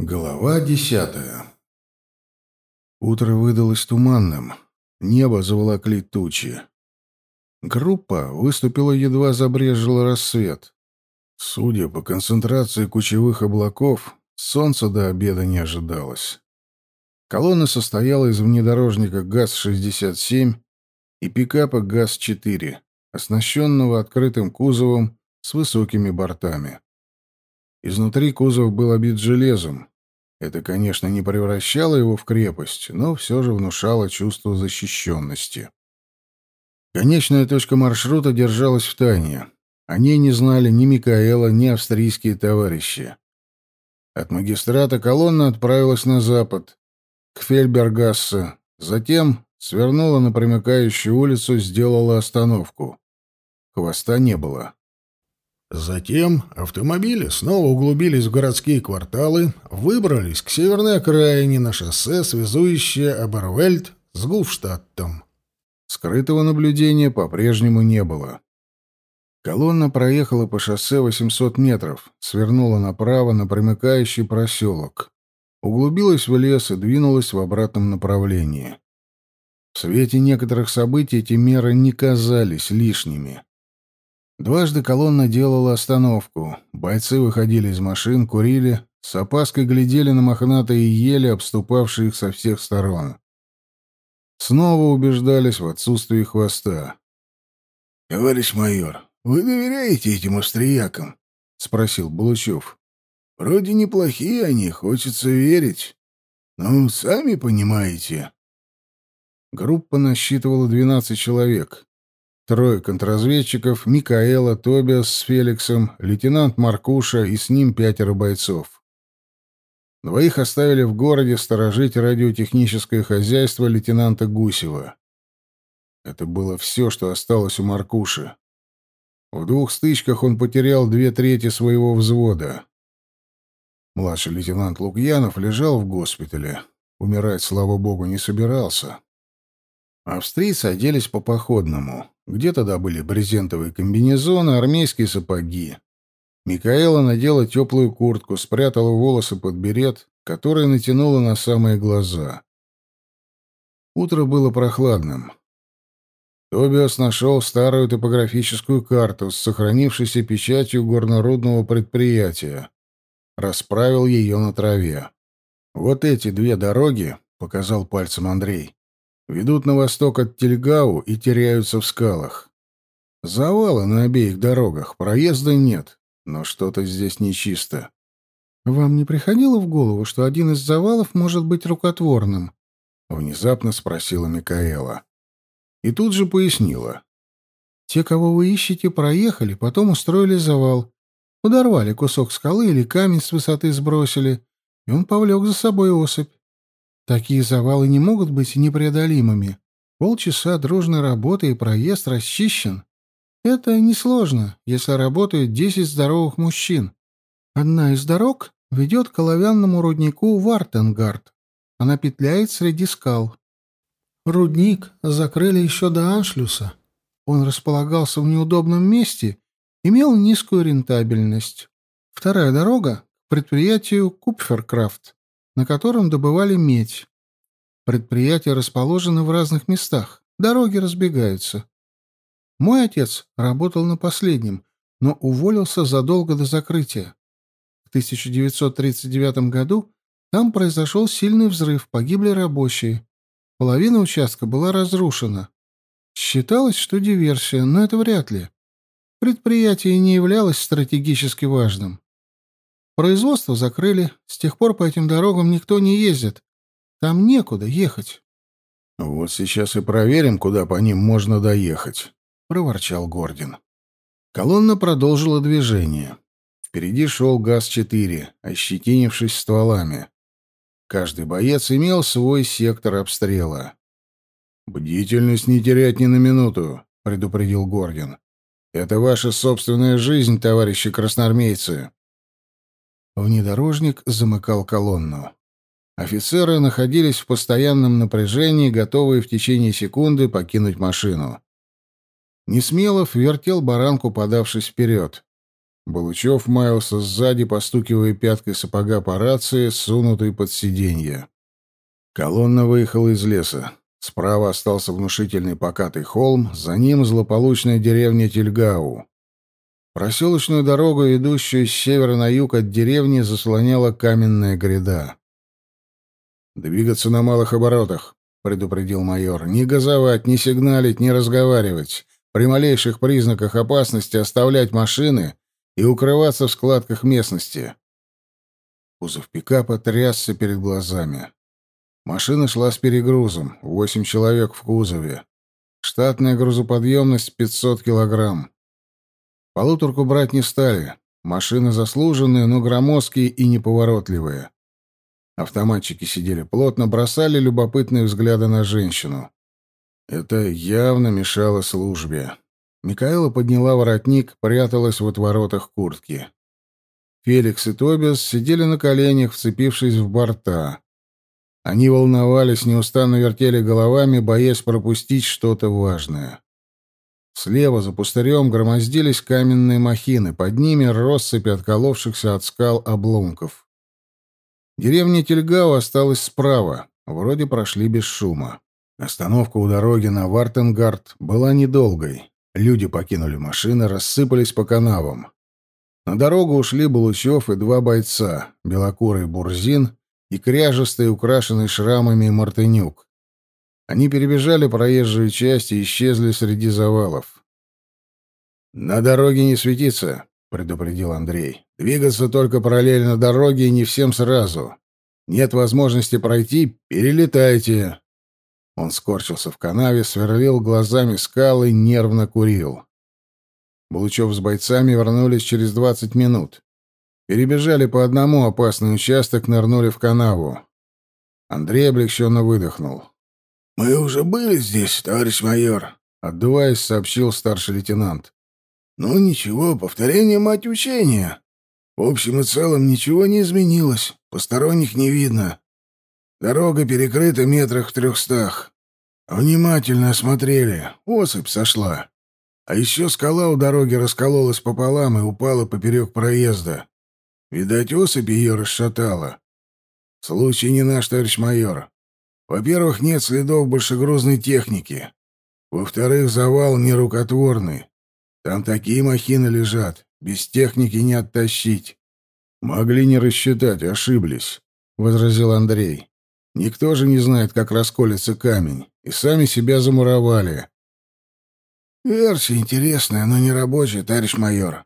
Глава десятая Утро выдалось туманным. Небо заволокли тучи. Группа выступила едва забрежил рассвет. Судя по концентрации кучевых облаков, солнца до обеда не ожидалось. Колонна состояла из внедорожника ГАЗ-67 и пикапа ГАЗ-4, оснащенного открытым кузовом с высокими бортами. Изнутри кузов был обит железом. Это, конечно, не превращало его в крепость, но все же внушало чувство защищенности. Конечная точка маршрута держалась в тайне. О ней не знали ни Микаэла, ни австрийские товарищи. От магистрата колонна отправилась на запад, к Фельбергассе, затем свернула на примыкающую улицу, сделала остановку. Хвоста не было. Затем автомобили снова углубились в городские кварталы, выбрались к северной окраине на шоссе, связующее Абервельд с Гуфштадтом. Скрытого наблюдения по-прежнему не было. Колонна проехала по шоссе 800 метров, свернула направо на примыкающий проселок, углубилась в лес и двинулась в обратном направлении. В свете некоторых событий эти меры не казались лишними. Дважды колонна делала остановку. Бойцы выходили из машин, курили, с опаской глядели на мохнатые ели, обступавшие их со всех сторон. Снова убеждались в отсутствии хвоста. — Товарищ майор, вы доверяете этим австриякам? — спросил Булычев. — Вроде неплохие они, хочется верить. Ну, сами понимаете. Группа насчитывала двенадцать человек. Трое контрразведчиков, Микаэла, Тобиас с Феликсом, лейтенант Маркуша и с ним пятеро бойцов. Двоих оставили в городе сторожить радиотехническое хозяйство лейтенанта Гусева. Это было все, что осталось у Маркуши. В двух стычках он потерял две трети своего взвода. Младший лейтенант Лукьянов лежал в госпитале. Умирать, слава богу, не собирался. Австрийцы оделись по походному. Где-то добыли брезентовые комбинезоны, армейские сапоги. Микаэла надела теплую куртку, спрятала волосы под берет, который натянула на самые глаза. Утро было прохладным. Тобиас нашел старую топографическую карту с сохранившейся печатью горнорудного предприятия. Расправил ее на траве. «Вот эти две дороги», — показал пальцем Андрей, ведут на восток от Тельгау и теряются в скалах. Завалы на обеих дорогах, проезда нет, но что-то здесь нечисто. Вам не приходило в голову, что один из завалов может быть рукотворным? Внезапно спросила Микаэла. И тут же пояснила. Те, кого вы ищете, проехали, потом устроили завал. Подорвали кусок скалы или камень с высоты сбросили, и он повлек за собой особь. Такие завалы не могут быть непреодолимыми. Полчаса дружной работы и проезд расчищен. Это несложно, если работают десять здоровых мужчин. Одна из дорог ведет к оловянному руднику Вартенгард. Она петляет среди скал. Рудник закрыли еще до Аншлюса. Он располагался в неудобном месте, имел низкую рентабельность. Вторая дорога — к предприятию Купферкрафт на котором добывали медь. Предприятия расположены в разных местах, дороги разбегаются. Мой отец работал на последнем, но уволился задолго до закрытия. В 1939 году там произошел сильный взрыв, погибли рабочие. Половина участка была разрушена. Считалось, что диверсия, но это вряд ли. Предприятие не являлось стратегически важным. Производство закрыли. С тех пор по этим дорогам никто не ездит. Там некуда ехать. — Вот сейчас и проверим, куда по ним можно доехать, — проворчал Гордин. Колонна продолжила движение. Впереди шел ГАЗ-4, ощетинившись стволами. Каждый боец имел свой сектор обстрела. «Бдительность не терять ни на минуту», — предупредил Гордин. «Это ваша собственная жизнь, товарищи красноармейцы». Внедорожник замыкал колонну. Офицеры находились в постоянном напряжении, готовые в течение секунды покинуть машину. Несмелов вертел баранку, подавшись вперед. Балучев маялся сзади, постукивая пяткой сапога по рации, сунутой под сиденье. Колонна выехала из леса. Справа остался внушительный покатый холм, за ним злополучная деревня Тельгау. Проселочную дорогу, идущую с севера на юг от деревни, заслоняла каменная гряда. «Двигаться на малых оборотах», — предупредил майор. «Не газовать, не сигналить, не разговаривать. При малейших признаках опасности оставлять машины и укрываться в складках местности». Кузов пикапа трясся перед глазами. Машина шла с перегрузом, восемь человек в кузове. Штатная грузоподъемность 500 килограмм. Полуторку брать не стали. Машины заслуженные, но громоздкие и неповоротливые. Автоматчики сидели плотно, бросали любопытные взгляды на женщину. Это явно мешало службе. Микаэла подняла воротник, пряталась в отворотах куртки. Феликс и Тобиас сидели на коленях, вцепившись в борта. Они волновались, неустанно вертели головами, боясь пропустить что-то важное. Слева за пустырем громоздились каменные махины, под ними россыпи отколовшихся от скал обломков. Деревня Тельгау осталась справа, вроде прошли без шума. Остановка у дороги на Вартенгард была недолгой. Люди покинули машины, рассыпались по канавам. На дорогу ушли Булычев и два бойца, белокурый Бурзин и кряжестый, украшенный шрамами Мартынюк. Они перебежали проезжую часть и исчезли среди завалов. «На дороге не светиться», — предупредил Андрей. «Двигаться только параллельно дороге и не всем сразу. Нет возможности пройти — перелетайте». Он скорчился в канаве, сверлил глазами скалы, нервно курил. Булычев с бойцами вернулись через двадцать минут. Перебежали по одному опасный участок, нырнули в канаву. Андрей облегченно выдохнул. «Мы уже были здесь, товарищ майор», — отдуваясь, сообщил старший лейтенант. «Ну ничего, повторение мать учения. В общем и целом ничего не изменилось, посторонних не видно. Дорога перекрыта метрах в трехстах. Внимательно осмотрели, осыпь сошла. А еще скала у дороги раскололась пополам и упала поперек проезда. Видать, особь ее расшатала. Случай не наш, товарищ майор. Во-первых, нет следов большегрузной техники. Во-вторых, завал нерукотворный. Там такие махины лежат, без техники не оттащить. Могли не рассчитать, ошиблись, — возразил Андрей. Никто же не знает, как расколется камень, и сами себя замуровали. Версия интересная, но не рабочая, товарищ майор.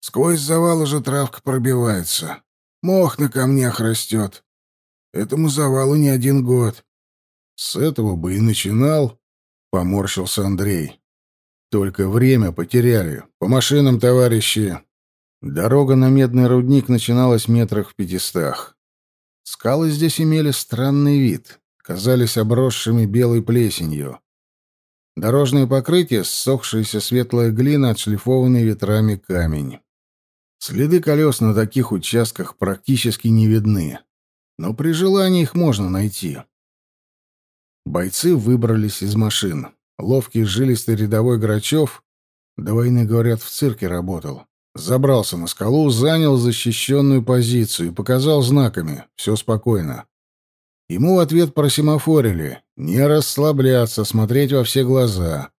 Сквозь завал уже травка пробивается. Мох на камнях растет. Этому завалу не один год. С этого бы и начинал, — поморщился Андрей. Только время потеряли. По машинам, товарищи. Дорога на медный рудник начиналась метрах в пятистах. Скалы здесь имели странный вид, казались обросшими белой плесенью. Дорожное покрытие — ссохшаяся светлая глина, отшлифованный ветрами камень. Следы колес на таких участках практически не видны, но при желании их можно найти. Бойцы выбрались из машин. Ловкий жилистый рядовой Грачев, до войны, говорят, в цирке работал, забрался на скалу, занял защищенную позицию и показал знаками «все спокойно». Ему в ответ просимофорили «не расслабляться, смотреть во все глаза».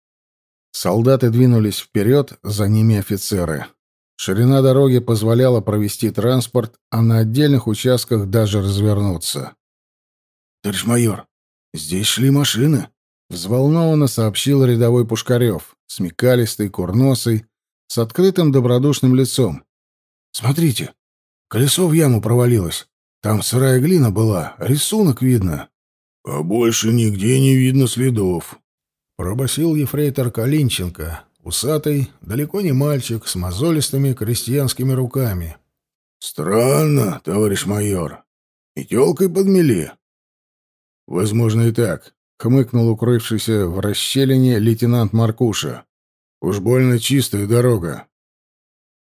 Солдаты двинулись вперед, за ними офицеры. Ширина дороги позволяла провести транспорт, а на отдельных участках даже развернуться. «Товарищ майор, здесь шли машины», — взволнованно сообщил рядовой Пушкарев, смекалистый, курносый, с открытым добродушным лицом. «Смотрите, колесо в яму провалилось. Там сырая глина была, рисунок видно». «А больше нигде не видно следов», — пробасил ефрейтор Калинченко, Усатый, далеко не мальчик, с мозолистыми крестьянскими руками. «Странно, товарищ майор. И тёлкой подмели». «Возможно, и так», — хмыкнул укрывшийся в расщелине лейтенант Маркуша. «Уж больно чистая дорога».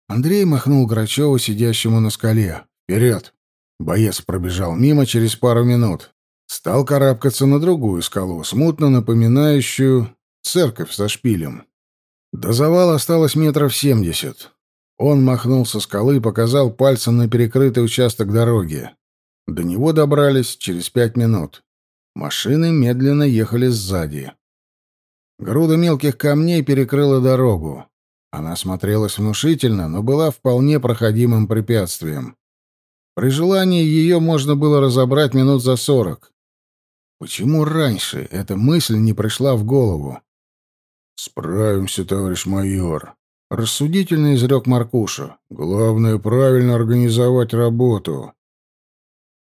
Андрей махнул Грачеву, сидящему на скале. «Вперед!» Боец пробежал мимо через пару минут. Стал карабкаться на другую скалу, смутно напоминающую церковь со шпилем. До завала осталось метров семьдесят. Он махнул со скалы и показал пальцем на перекрытый участок дороги. До него добрались через пять минут. Машины медленно ехали сзади. Груда мелких камней перекрыла дорогу. Она смотрелась внушительно, но была вполне проходимым препятствием. При желании ее можно было разобрать минут за сорок. Почему раньше эта мысль не пришла в голову? «Справимся, товарищ майор», — рассудительно изрек Маркуша. «Главное — правильно организовать работу».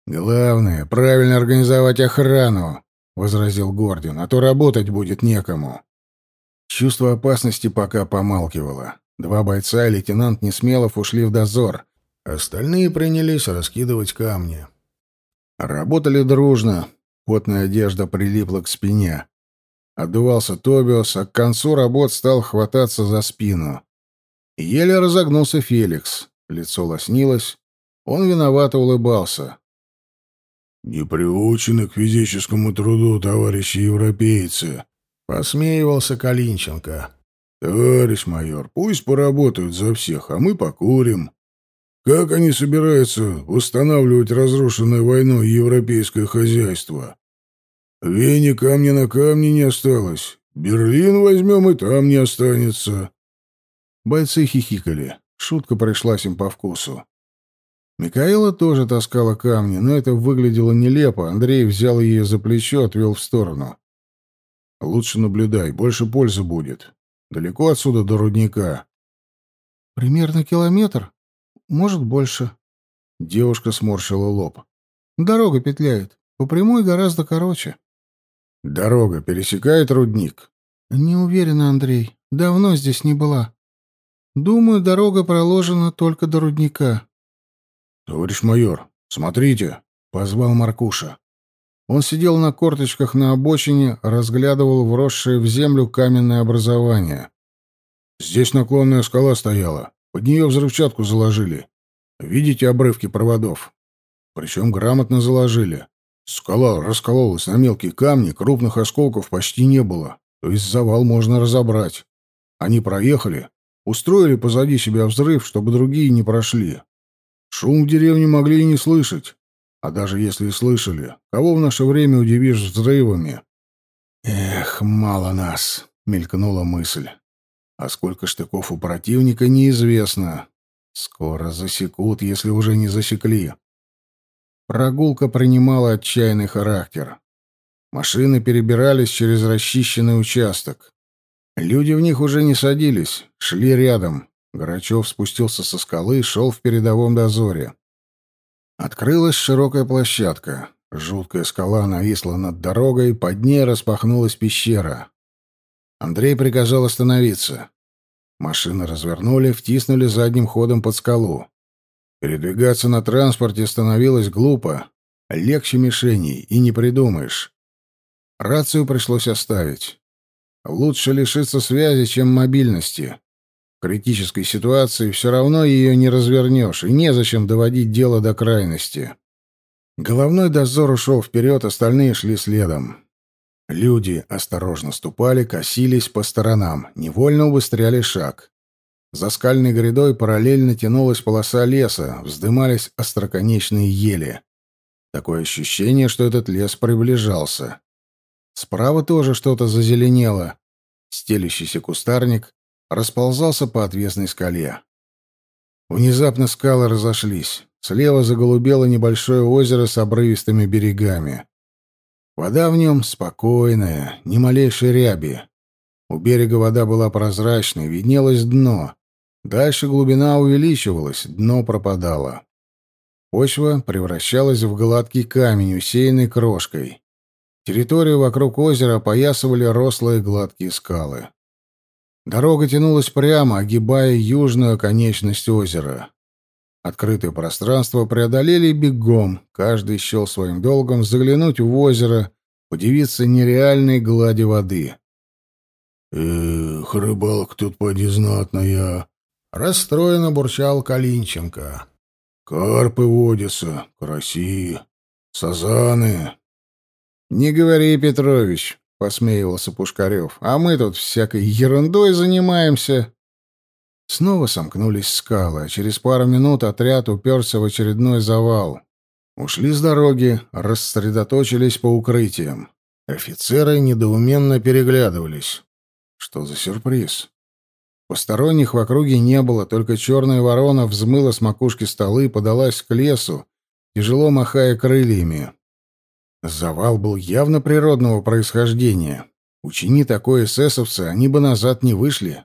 «Главное — правильно организовать охрану», — возразил Гордин, — «а то работать будет некому». Чувство опасности пока помалкивало. Два бойца и лейтенант Несмелов ушли в дозор. Остальные принялись раскидывать камни. Работали дружно. Потная одежда прилипла к спине. Отдувался Тобиос, а к концу работ стал хвататься за спину. Еле разогнулся Феликс. Лицо лоснилось. Он виновато улыбался. «Не приучены к физическому труду, товарищи европейцы», — посмеивался Калинченко. «Товарищ майор, пусть поработают за всех, а мы покурим. Как они собираются восстанавливать разрушенное войной европейское хозяйство? Вене камня на камне не осталось. Берлин возьмем, и там не останется. Бойцы хихикали. Шутка пришлась им по вкусу. Микаэла тоже таскала камни, но это выглядело нелепо. Андрей взял ее за плечо, отвел в сторону. «Лучше наблюдай, больше пользы будет. Далеко отсюда до рудника?» «Примерно километр. Может, больше». Девушка сморщила лоб. «Дорога петляет. По прямой гораздо короче». Дорога пересекает рудник? Не уверена, Андрей. Давно здесь не была. Думаю, дорога проложена только до рудника. Товарищ майор, смотрите, позвал Маркуша. Он сидел на корточках на обочине, разглядывал вросшее в землю каменное образование. Здесь наклонная скала стояла. Под нее взрывчатку заложили. Видите обрывки проводов? Причем грамотно заложили. Скала раскололась на мелкие камни, крупных осколков почти не было, то есть завал можно разобрать. Они проехали, устроили позади себя взрыв, чтобы другие не прошли. Шум в деревне могли и не слышать. А даже если и слышали, кого в наше время удивишь взрывами? «Эх, мало нас», — мелькнула мысль. «А сколько штыков у противника, неизвестно. Скоро засекут, если уже не засекли». Прогулка принимала отчаянный характер. Машины перебирались через расчищенный участок. Люди в них уже не садились, шли рядом. Грачев спустился со скалы и шел в передовом дозоре. Открылась широкая площадка. Жуткая скала нависла над дорогой, под ней распахнулась пещера. Андрей приказал остановиться. Машины развернули, втиснули задним ходом под скалу. Передвигаться на транспорте становилось глупо. Легче мишеней, и не придумаешь. Рацию пришлось оставить. Лучше лишиться связи, чем мобильности. В критической ситуации все равно ее не развернешь, и незачем доводить дело до крайности. Головной дозор ушел вперед, остальные шли следом. Люди осторожно ступали, косились по сторонам, невольно убыстряли шаг. За скальной грядой параллельно тянулась полоса леса, вздымались остроконечные ели. Такое ощущение, что этот лес приближался. Справа тоже что-то зазеленело. Стелящийся кустарник расползался по отвесной скале. Внезапно скалы разошлись. Слева заголубело небольшое озеро с обрывистыми берегами. Вода в нем спокойная, ни малейшей ряби. У берега вода была прозрачной, виднелось дно. Дальше глубина увеличивалась, дно пропадало. Почва превращалась в гладкий камень, усеянный крошкой. Территорию вокруг озера опоясывали рослые гладкие скалы. Дорога тянулась прямо, огибая южную оконечность озера. Открытое пространство преодолели бегом, каждый счел своим долгом заглянуть в озеро, удивиться нереальной глади воды. «Эх, рыбалка тут поди знатная!» Расстроенно бурчал Калинченко. «Карпы водятся, караси, сазаны». «Не говори, Петрович», — посмеивался Пушкарев. «А мы тут всякой ерундой занимаемся». Снова сомкнулись скалы, а через пару минут отряд уперся в очередной завал. Ушли с дороги, рассредоточились по укрытиям. Офицеры недоуменно переглядывались. Что за сюрприз? Посторонних в округе не было, только черная ворона взмыла с макушки столы и подалась к лесу, тяжело махая крыльями. Завал был явно природного происхождения. Учини такое эсэсовцы, они бы назад не вышли.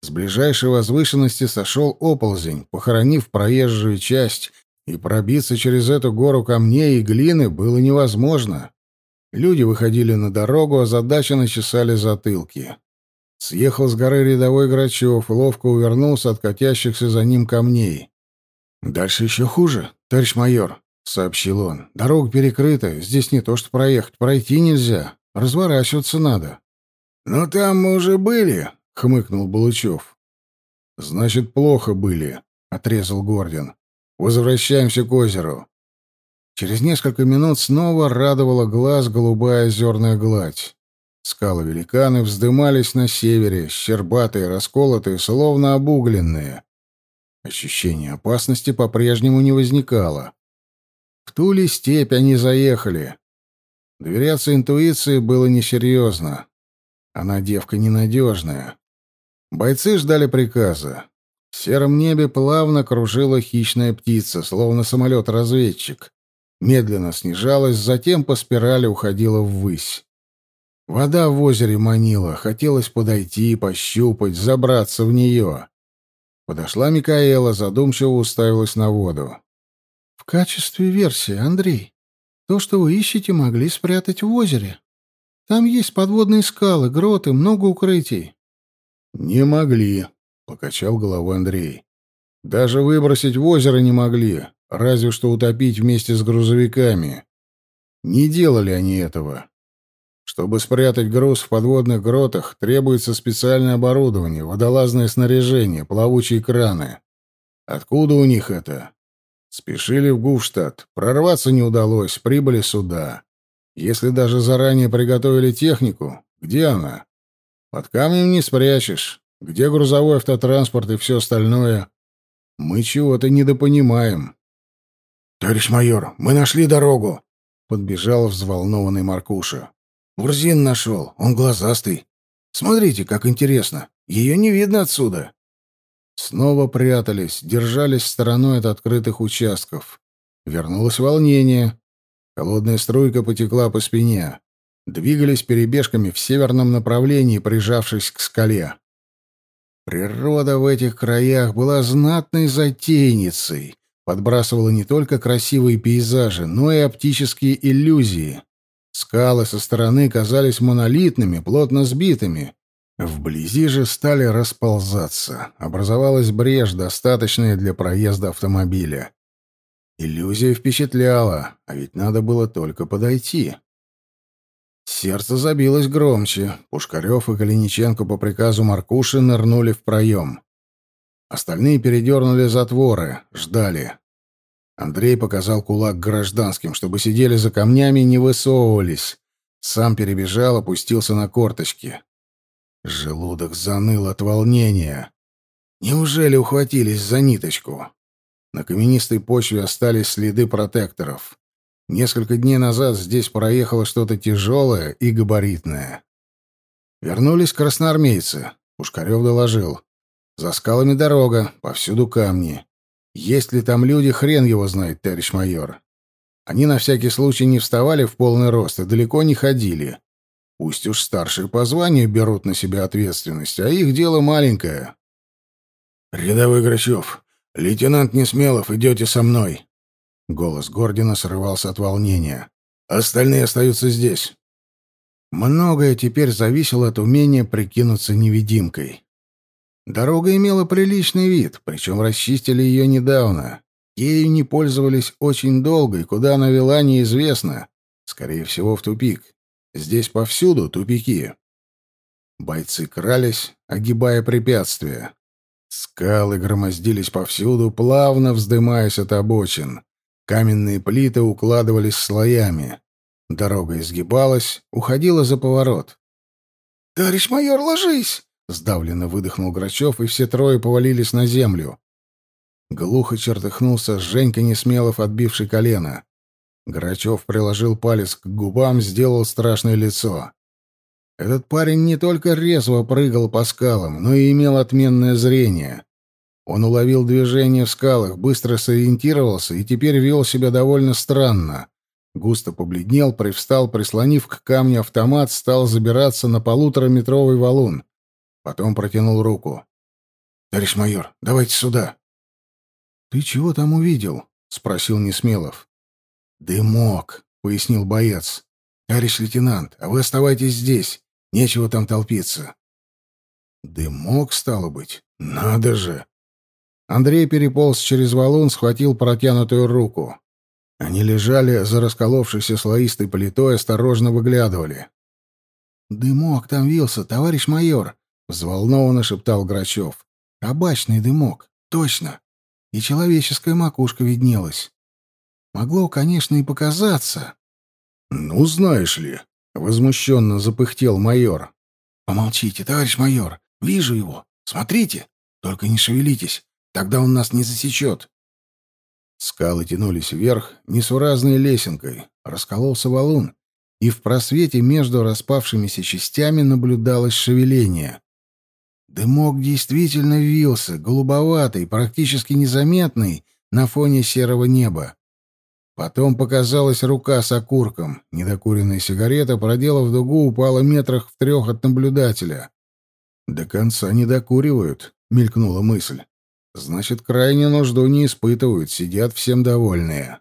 С ближайшей возвышенности сошел оползень, похоронив проезжую часть, и пробиться через эту гору камней и глины было невозможно. Люди выходили на дорогу, а задача начесали затылки. Съехал с горы рядовой Грачев, ловко увернулся от катящихся за ним камней. «Дальше еще хуже, товарищ майор», — сообщил он. «Дорога перекрыта, здесь не то что проехать, пройти нельзя, разворачиваться надо». «Но там мы уже были», — хмыкнул Балычев. «Значит, плохо были», — отрезал Гордин. «Возвращаемся к озеру». Через несколько минут снова радовала глаз голубая озерная гладь. Скалы-великаны вздымались на севере, щербатые, расколотые, словно обугленные. Ощущение опасности по-прежнему не возникало. В ту ли степь они заехали? Доверяться интуиции было несерьезно. Она девка ненадежная. Бойцы ждали приказа. В сером небе плавно кружила хищная птица, словно самолет-разведчик. Медленно снижалась, затем по спирали уходила ввысь. Вода в озере манила, хотелось подойти, пощупать, забраться в нее. Подошла Микаэла, задумчиво уставилась на воду. «В качестве версии, Андрей, то, что вы ищете, могли спрятать в озере. Там есть подводные скалы, гроты, много укрытий». «Не могли», — покачал головой Андрей. «Даже выбросить в озеро не могли, разве что утопить вместе с грузовиками. Не делали они этого. Чтобы спрятать груз в подводных гротах, требуется специальное оборудование, водолазное снаряжение, плавучие краны. Откуда у них это? Спешили в Гуфштадт. Прорваться не удалось, прибыли сюда. Если даже заранее приготовили технику, где она? Под камнем не спрячешь. Где грузовой автотранспорт и все остальное? Мы чего-то недопонимаем. — Товарищ майор, мы нашли дорогу! — подбежал взволнованный Маркуша. Урзин нашел, он глазастый. Смотрите, как интересно. Ее не видно отсюда. Снова прятались, держались стороной от открытых участков. Вернулось волнение. Холодная струйка потекла по спине. Двигались перебежками в северном направлении, прижавшись к скале. Природа в этих краях была знатной затейницей, подбрасывала не только красивые пейзажи, но и оптические иллюзии. Скалы со стороны казались монолитными, плотно сбитыми. Вблизи же стали расползаться. Образовалась брешь, достаточная для проезда автомобиля. Иллюзия впечатляла, а ведь надо было только подойти. Сердце забилось громче. Пушкарев и Калиниченко по приказу Маркуши нырнули в проем. Остальные передернули затворы, ждали. Андрей показал кулак гражданским, чтобы сидели за камнями и не высовывались. Сам перебежал, опустился на корточки. Желудок заныл от волнения. Неужели ухватились за ниточку? На каменистой почве остались следы протекторов. Несколько дней назад здесь проехало что-то тяжелое и габаритное. Вернулись красноармейцы. Пушкарев доложил. За скалами дорога, повсюду камни. Есть ли там люди, хрен его знает, товарищ майор. Они на всякий случай не вставали в полный рост и далеко не ходили. Пусть уж старшие по званию берут на себя ответственность, а их дело маленькое. «Рядовой Грачев, лейтенант Несмелов, идете со мной!» Голос Гордина срывался от волнения. «Остальные остаются здесь». Многое теперь зависело от умения прикинуться невидимкой. Дорога имела приличный вид, причем расчистили ее недавно. Ею не пользовались очень долго, и куда она вела, неизвестно. Скорее всего, в тупик. Здесь повсюду тупики. Бойцы крались, огибая препятствия. Скалы громоздились повсюду, плавно вздымаясь от обочин. Каменные плиты укладывались слоями. Дорога изгибалась, уходила за поворот. «Товарищ майор, ложись!» — сдавленно выдохнул Грачев, и все трое повалились на землю. Глухо чертыхнулся Женька Несмелов, отбивший колено. Грачев приложил палец к губам, сделал страшное лицо. Этот парень не только резво прыгал по скалам, но и имел отменное зрение. Он уловил движение в скалах, быстро сориентировался и теперь вел себя довольно странно. Густо побледнел, привстал, прислонив к камню автомат, стал забираться на полутораметровый валун. Потом протянул руку. «Товарищ майор, давайте сюда». «Ты чего там увидел?» — спросил Несмелов. «Дымок», — пояснил боец. «Товарищ лейтенант, а вы оставайтесь здесь. Нечего там толпиться». «Дымок, стало быть? Надо же!» Андрей переполз через валун, схватил протянутую руку. Они лежали за расколовшейся слоистой плитой, осторожно выглядывали. «Дымок там вился, товарищ майор!» — взволнованно шептал Грачев. «Табачный дымок, точно! И человеческая макушка виднелась. Могло, конечно, и показаться». «Ну, знаешь ли», — возмущенно запыхтел майор. «Помолчите, товарищ майор. Вижу его. Смотрите. Только не шевелитесь. Тогда он нас не засечет». Скалы тянулись вверх несуразной лесенкой. Раскололся валун, и в просвете между распавшимися частями наблюдалось шевеление. Дымок действительно вился, голубоватый, практически незаметный на фоне серого неба. Потом показалась рука с окурком. Недокуренная сигарета, проделав дугу, упала метрах в трех от наблюдателя. «До конца не докуривают», — мелькнула мысль. «Значит, крайне нужду не испытывают, сидят всем довольные».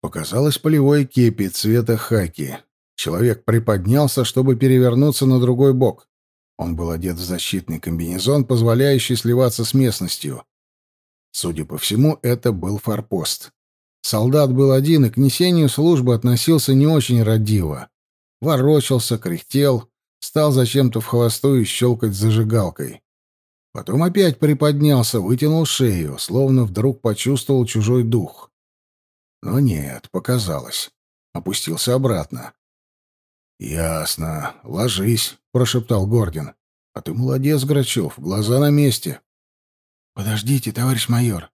Показалось полевое кепи цвета хаки. Человек приподнялся, чтобы перевернуться на другой бок. Он был одет в защитный комбинезон, позволяющий сливаться с местностью. Судя по всему, это был форпост. Солдат был один и к несению службы относился не очень радиво. Ворочался, кряхтел, стал зачем-то в холостую щелкать зажигалкой. Потом опять приподнялся, вытянул шею, словно вдруг почувствовал чужой дух. Но нет, показалось. Опустился обратно. «Ясно. Ложись», — прошептал Гордин. «А ты молодец, Грачев, глаза на месте». «Подождите, товарищ майор.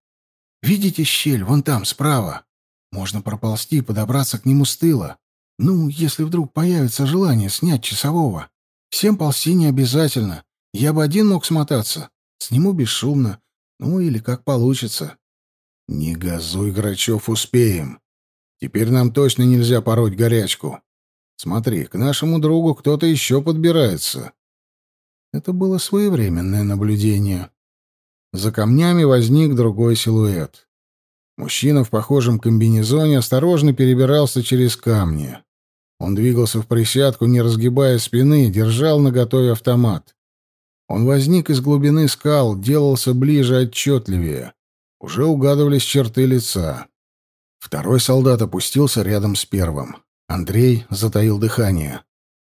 Видите щель вон там, справа? Можно проползти и подобраться к нему с тыла. Ну, если вдруг появится желание снять часового. Всем ползти не обязательно. Я бы один мог смотаться. Сниму бесшумно. Ну, или как получится. Не газуй, Грачев, успеем. Теперь нам точно нельзя пороть горячку. Смотри, к нашему другу кто-то еще подбирается. Это было своевременное наблюдение. За камнями возник другой силуэт. Мужчина в похожем комбинезоне осторожно перебирался через камни. Он двигался в присядку, не разгибая спины, держал наготове автомат. Он возник из глубины скал, делался ближе отчетливее. Уже угадывались черты лица. Второй солдат опустился рядом с первым. Андрей затаил дыхание.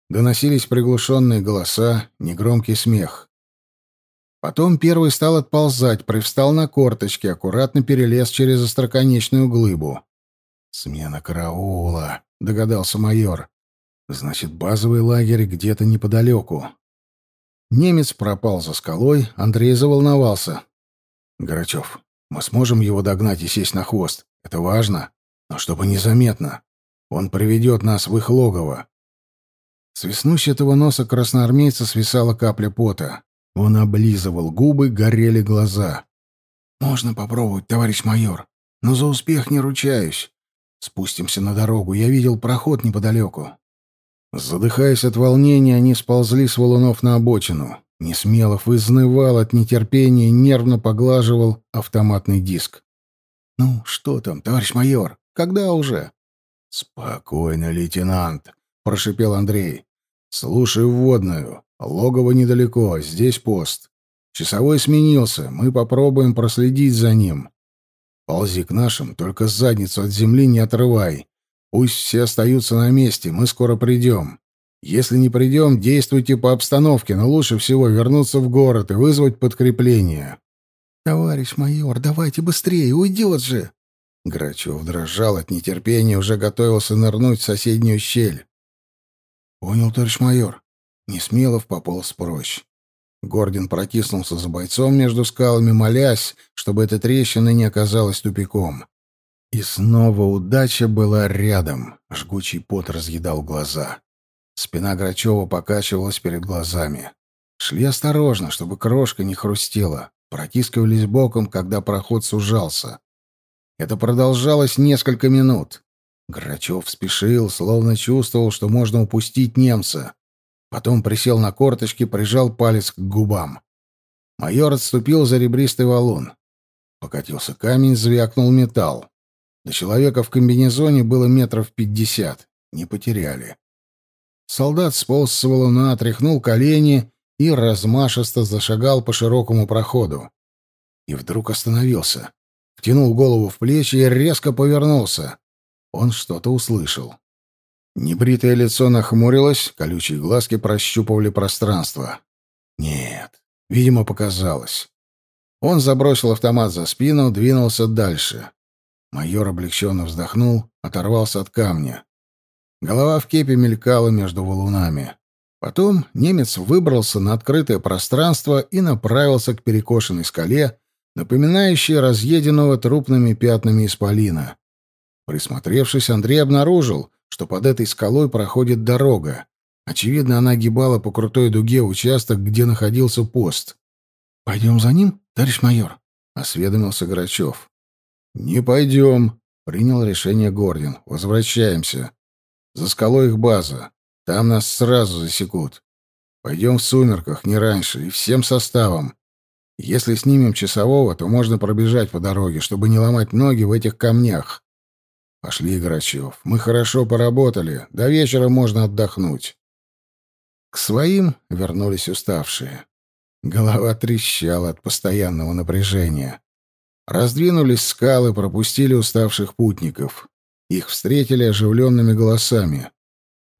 Доносились приглушенные голоса, негромкий смех. Потом первый стал отползать, привстал на корточки, аккуратно перелез через остроконечную глыбу. «Смена караула», — догадался майор. «Значит, базовый лагерь где-то неподалеку». Немец пропал за скалой, Андрей заволновался. «Грачев, мы сможем его догнать и сесть на хвост. Это важно, но чтобы незаметно. Он приведет нас в их логово». С веснущего носа красноармейца свисала капля пота. Он облизывал губы, горели глаза. «Можно попробовать, товарищ майор, но за успех не ручаюсь. Спустимся на дорогу, я видел проход неподалеку». Задыхаясь от волнения, они сползли с валунов на обочину. Несмелов изнывал от нетерпения, нервно поглаживал автоматный диск. «Ну, что там, товарищ майор? Когда уже?» «Спокойно, лейтенант», — прошипел Андрей. «Слушай вводную. Логово недалеко, здесь пост. Часовой сменился, мы попробуем проследить за ним. Ползи к нашим, только задницу от земли не отрывай. Пусть все остаются на месте, мы скоро придем. Если не придем, действуйте по обстановке, но лучше всего вернуться в город и вызвать подкрепление. «Товарищ майор, давайте быстрее, уйдет же!» Грачев дрожал от нетерпения, уже готовился нырнуть в соседнюю щель. «Понял, товарищ майор. Несмелов пополз прочь. Гордин протиснулся за бойцом между скалами, молясь, чтобы эта трещина не оказалась тупиком. И снова удача была рядом. Жгучий пот разъедал глаза. Спина Грачева покачивалась перед глазами. Шли осторожно, чтобы крошка не хрустела. Протискивались боком, когда проход сужался. Это продолжалось несколько минут. Грачев спешил, словно чувствовал, что можно упустить немца. Потом присел на корточки, прижал палец к губам. Майор отступил за ребристый валун. Покатился камень, звякнул металл. До человека в комбинезоне было метров пятьдесят. Не потеряли. Солдат сполз с валуна, отряхнул колени и размашисто зашагал по широкому проходу. И вдруг остановился. Втянул голову в плечи и резко повернулся. Он что-то услышал. Небритое лицо нахмурилось, колючие глазки прощупывали пространство. Нет, видимо, показалось. Он забросил автомат за спину, двинулся дальше. Майор облегченно вздохнул, оторвался от камня. Голова в кепе мелькала между валунами. Потом немец выбрался на открытое пространство и направился к перекошенной скале, напоминающей разъеденного трупными пятнами исполина. Присмотревшись, Андрей обнаружил, что под этой скалой проходит дорога. Очевидно, она огибала по крутой дуге участок, где находился пост. «Пойдем за ним, товарищ майор?» — осведомился Грачев. «Не пойдем», — принял решение Гордин. «Возвращаемся. За скалой их база. Там нас сразу засекут. Пойдем в сумерках, не раньше, и всем составом. Если снимем часового, то можно пробежать по дороге, чтобы не ломать ноги в этих камнях. Пошли, Грачев. Мы хорошо поработали. До вечера можно отдохнуть. К своим вернулись уставшие. Голова трещала от постоянного напряжения. Раздвинулись скалы, пропустили уставших путников. Их встретили оживленными голосами.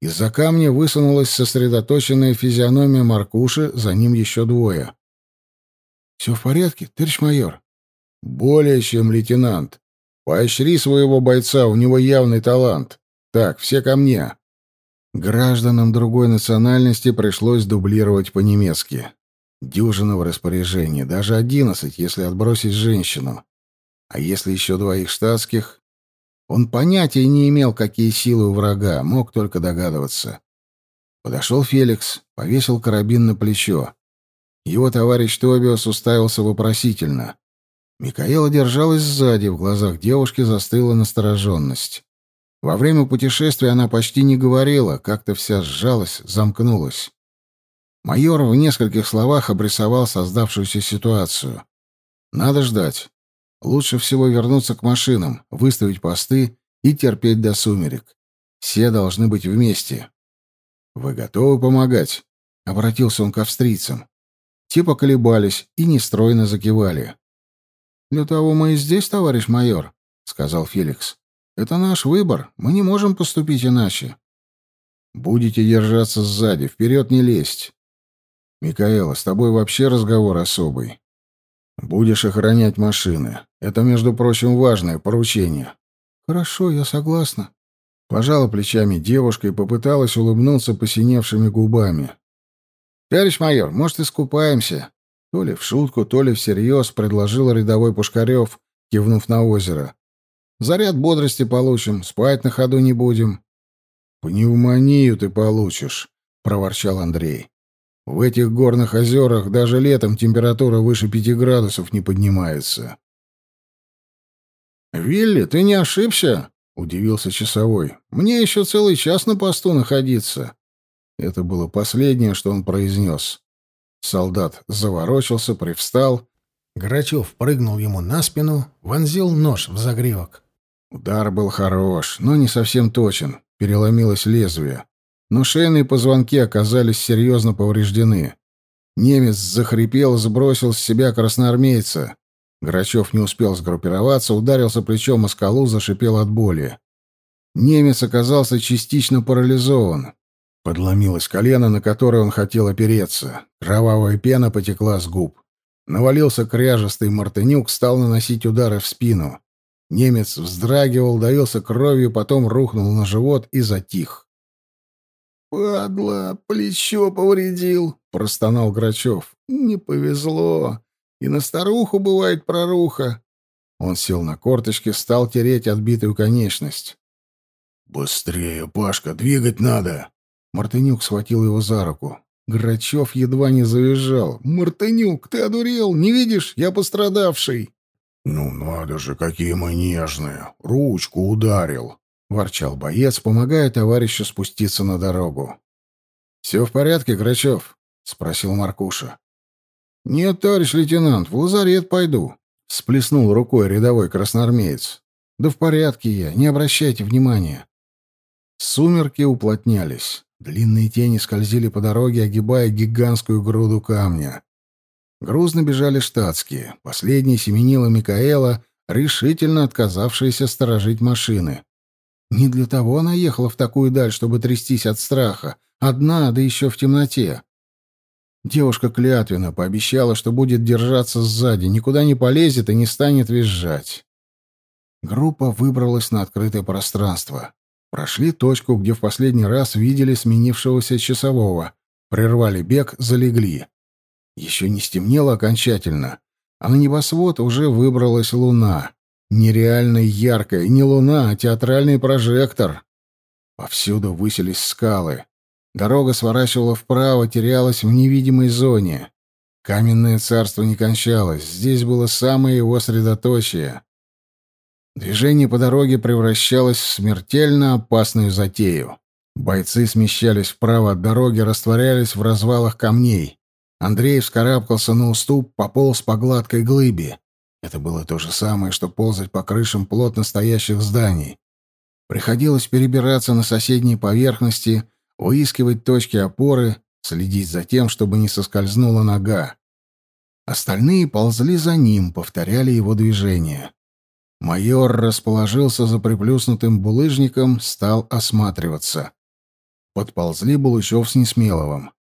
Из-за камня высунулась сосредоточенная физиономия Маркуши, за ним еще двое. «Все в порядке, товарищ майор?» «Более чем лейтенант. Поощри своего бойца, у него явный талант. Так, все ко мне. Гражданам другой национальности пришлось дублировать по-немецки. Дюжина в распоряжении, даже одиннадцать, если отбросить женщину. А если еще двоих штатских? Он понятия не имел, какие силы у врага, мог только догадываться. Подошел Феликс, повесил карабин на плечо. Его товарищ Тобиос уставился вопросительно. Микаэла держалась сзади, в глазах девушки застыла настороженность. Во время путешествия она почти не говорила, как-то вся сжалась, замкнулась. Майор в нескольких словах обрисовал создавшуюся ситуацию. Надо ждать. Лучше всего вернуться к машинам, выставить посты и терпеть до сумерек. Все должны быть вместе. «Вы готовы помогать?» — обратился он к австрийцам. Те поколебались и нестройно закивали. «Для того мы и здесь, товарищ майор», — сказал Феликс. «Это наш выбор. Мы не можем поступить иначе». «Будете держаться сзади, вперед не лезть. Микаэла, с тобой вообще разговор особый. Будешь охранять машины. Это, между прочим, важное поручение». «Хорошо, я согласна». Пожала плечами девушка и попыталась улыбнуться посиневшими губами. «Товарищ майор, может, искупаемся?» То ли в шутку, то ли всерьез предложил рядовой Пушкарев, кивнув на озеро. «Заряд бодрости получим, спать на ходу не будем». «Пневмонию ты получишь», — проворчал Андрей. «В этих горных озерах даже летом температура выше пяти градусов не поднимается». «Вилли, ты не ошибся?» — удивился часовой. «Мне еще целый час на посту находиться». Это было последнее, что он произнес. Солдат заворочился, привстал. Грачев прыгнул ему на спину, вонзил нож в загривок. Удар был хорош, но не совсем точен. Переломилось лезвие. Но шейные позвонки оказались серьезно повреждены. Немец захрипел, сбросил с себя красноармейца. Грачев не успел сгруппироваться, ударился плечом о скалу, зашипел от боли. Немец оказался частично парализован. Подломилось колено, на которое он хотел опереться. Кровавая пена потекла с губ. Навалился кряжестый мартынюк, стал наносить удары в спину. Немец вздрагивал, давился кровью, потом рухнул на живот и затих. «Падла, плечо повредил», — простонал Грачев. «Не повезло. И на старуху бывает проруха». Он сел на корточки, стал тереть отбитую конечность. «Быстрее, Пашка, двигать надо!» Мартынюк схватил его за руку. Грачев едва не завизжал. «Мартынюк, ты одурел? Не видишь? Я пострадавший!» «Ну надо же, какие мы нежные! Ручку ударил!» — ворчал боец, помогая товарищу спуститься на дорогу. «Все в порядке, Грачев?» — спросил Маркуша. «Нет, товарищ лейтенант, в лазарет пойду», — сплеснул рукой рядовой красноармеец. «Да в порядке я, не обращайте внимания». Сумерки уплотнялись. Длинные тени скользили по дороге, огибая гигантскую груду камня. Грузно бежали штатские. Последний семенила Микаэла, решительно отказавшаяся сторожить машины. Не для того она ехала в такую даль, чтобы трястись от страха. Одна, да еще в темноте. Девушка клятвенно пообещала, что будет держаться сзади, никуда не полезет и не станет визжать. Группа выбралась на открытое пространство. Прошли точку, где в последний раз видели сменившегося часового. Прервали бег, залегли. Еще не стемнело окончательно, а на небосвод уже выбралась луна. Нереально яркая, не луна, а театральный прожектор. Повсюду высились скалы. Дорога сворачивала вправо, терялась в невидимой зоне. Каменное царство не кончалось, здесь было самое его средоточие. Движение по дороге превращалось в смертельно опасную затею. Бойцы смещались вправо от дороги, растворялись в развалах камней. Андрей вскарабкался на уступ, пополз по гладкой глыбе. Это было то же самое, что ползать по крышам плотно стоящих зданий. Приходилось перебираться на соседние поверхности, выискивать точки опоры, следить за тем, чтобы не соскользнула нога. Остальные ползли за ним, повторяли его движения. Майор расположился за приплюснутым булыжником, стал осматриваться. Подползли Булычев с Несмеловым.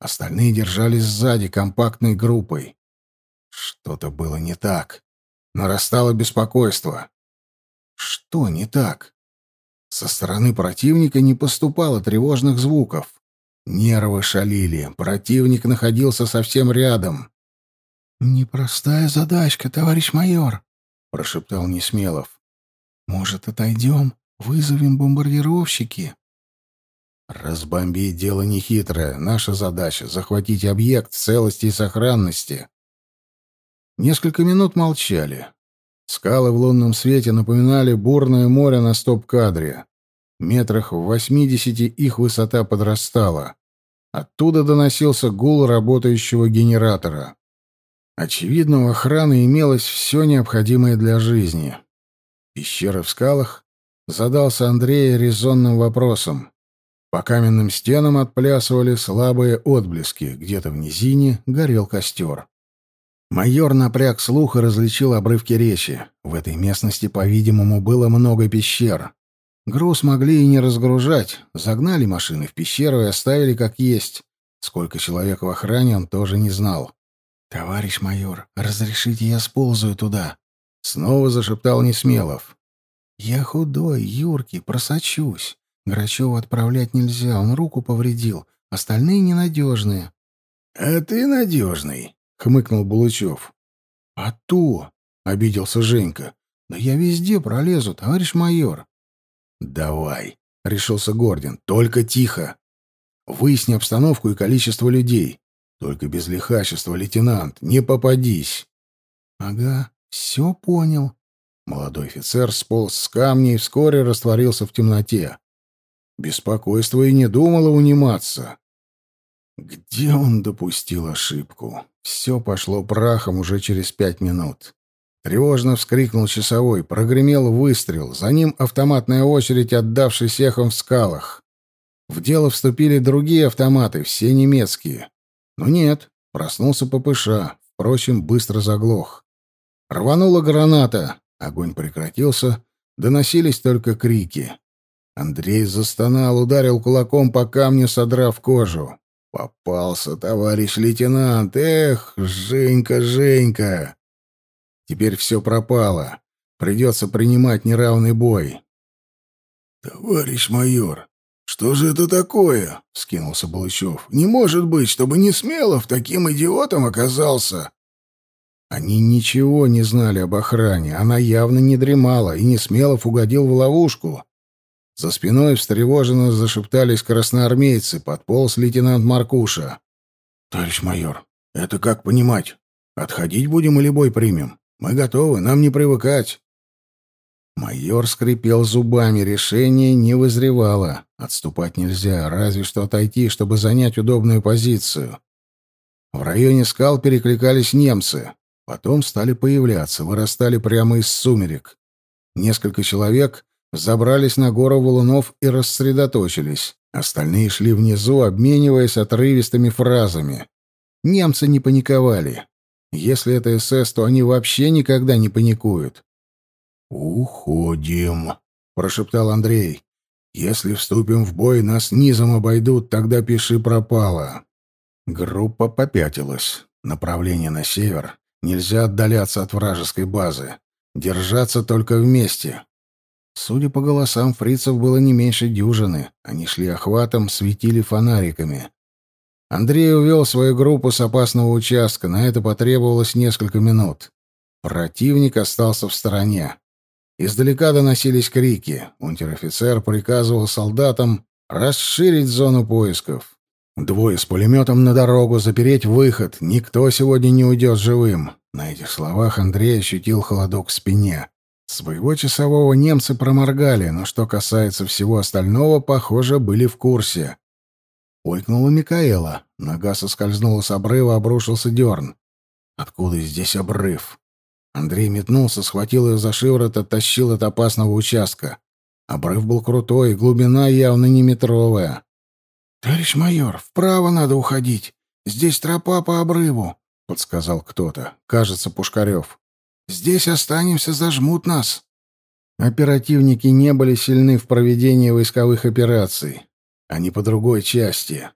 Остальные держались сзади компактной группой. Что-то было не так. Нарастало беспокойство. Что не так? Со стороны противника не поступало тревожных звуков. Нервы шалили. Противник находился совсем рядом. «Непростая задачка, товарищ майор», прошептал Несмелов. Может, отойдем, вызовем бомбардировщики? Разбомбить дело нехитрое. Наша задача — захватить объект в целости и сохранности. Несколько минут молчали. Скалы в лунном свете напоминали бурное море на стоп-кадре. Метрах в восьмидесяти их высота подрастала. Оттуда доносился гул работающего генератора. Очевидно, у охраны имелось все необходимое для жизни. Пещера в скалах задался Андрей резонным вопросом. По каменным стенам отплясывали слабые отблески, где-то в низине горел костер. Майор напряг слух и различил обрывки речи. В этой местности, по-видимому, было много пещер. Груз могли и не разгружать, загнали машины в пещеру и оставили как есть. Сколько человек в охране он тоже не знал. «Товарищ майор, разрешите я сползаю туда?» Снова зашептал Несмелов. «Я худой, юркий, просочусь. Грачева отправлять нельзя, он руку повредил. Остальные ненадежные». «А ты надежный», — хмыкнул Булычев. «А то!» — обиделся Женька. «Да я везде пролезу, товарищ майор». «Давай», — решился Гордин, — «только тихо. Выясни обстановку и количество людей. Только без лихачества, лейтенант, не попадись. Ага, все понял. Молодой офицер сполз с камня и вскоре растворился в темноте. Беспокойство и не думало униматься. Где он допустил ошибку? Все пошло прахом уже через пять минут. Тревожно вскрикнул часовой, прогремел выстрел, за ним автоматная очередь, отдавшись эхом в скалах. В дело вступили другие автоматы, все немецкие. Но нет, проснулся ППШ, впрочем, быстро заглох. Рванула граната, огонь прекратился, доносились только крики. Андрей застонал, ударил кулаком по камню, содрав кожу. Попался, товарищ лейтенант. Эх, Женька, Женька. Теперь все пропало. Придется принимать неравный бой. Товарищ майор, «Что же это такое?» — скинулся Балычев. «Не может быть, чтобы не Смелов таким идиотом оказался!» Они ничего не знали об охране, она явно не дремала, и Несмелов угодил в ловушку. За спиной встревоженно зашептались красноармейцы, подполз лейтенант Маркуша. «Товарищ майор, это как понимать? Отходить будем или бой примем? Мы готовы, нам не привыкать». Майор скрипел зубами, решение не вызревало. Отступать нельзя, разве что отойти, чтобы занять удобную позицию. В районе скал перекликались немцы. Потом стали появляться, вырастали прямо из сумерек. Несколько человек забрались на гору валунов и рассредоточились. Остальные шли внизу, обмениваясь отрывистыми фразами. Немцы не паниковали. Если это СС, то они вообще никогда не паникуют. «Уходим», — прошептал Андрей. «Если вступим в бой, нас низом обойдут, тогда пиши пропало». Группа попятилась. Направление на север. Нельзя отдаляться от вражеской базы. Держаться только вместе. Судя по голосам, фрицев было не меньше дюжины. Они шли охватом, светили фонариками. Андрей увел свою группу с опасного участка. На это потребовалось несколько минут. Противник остался в стороне. Издалека доносились крики. Унтер-офицер приказывал солдатам расширить зону поисков. Двое с пулеметом на дорогу, запереть выход. Никто сегодня не уйдет живым. На этих словах Андрей ощутил холодок в спине. Своего часового немцы проморгали, но что касается всего остального, похоже, были в курсе. Ойкнула Микаэла. Нога соскользнула с обрыва, обрушился дерн. Откуда здесь обрыв? Андрей метнулся, схватил ее за шиворот, оттащил от опасного участка. Обрыв был крутой, глубина явно не метровая. «Товарищ майор, вправо надо уходить. Здесь тропа по обрыву», — подсказал кто-то. Кажется, Пушкарев. «Здесь останемся, зажмут нас». Оперативники не были сильны в проведении войсковых операций. Они по другой части.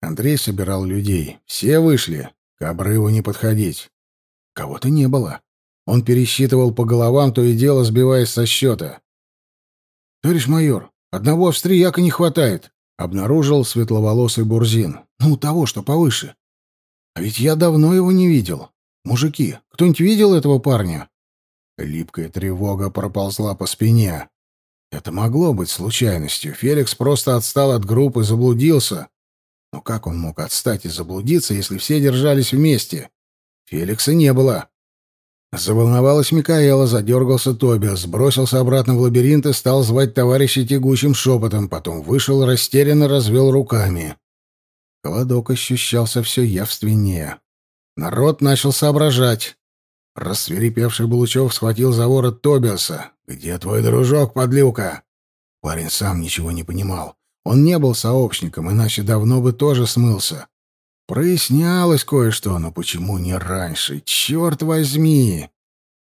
Андрей собирал людей. Все вышли. К обрыву не подходить. Кого-то не было. Он пересчитывал по головам, то и дело сбиваясь со счета. «Товарищ майор, одного австрияка не хватает», — обнаружил светловолосый Бурзин. «Ну, того, что повыше. А ведь я давно его не видел. Мужики, кто-нибудь видел этого парня?» Липкая тревога проползла по спине. Это могло быть случайностью. Феликс просто отстал от группы, заблудился. Но как он мог отстать и заблудиться, если все держались вместе? Феликса не было. Заволновалась Микаэла, задергался Тобиас, бросился обратно в лабиринт и стал звать товарища тягучим шепотом, потом вышел, растерянно развел руками. Холодок ощущался все явственнее. Народ начал соображать. Рассверепевший Булычев схватил за ворот Тобиаса. «Где твой дружок, подлюка?» Парень сам ничего не понимал. Он не был сообщником, иначе давно бы тоже смылся. Прояснялось кое-что, но почему не раньше? Черт возьми!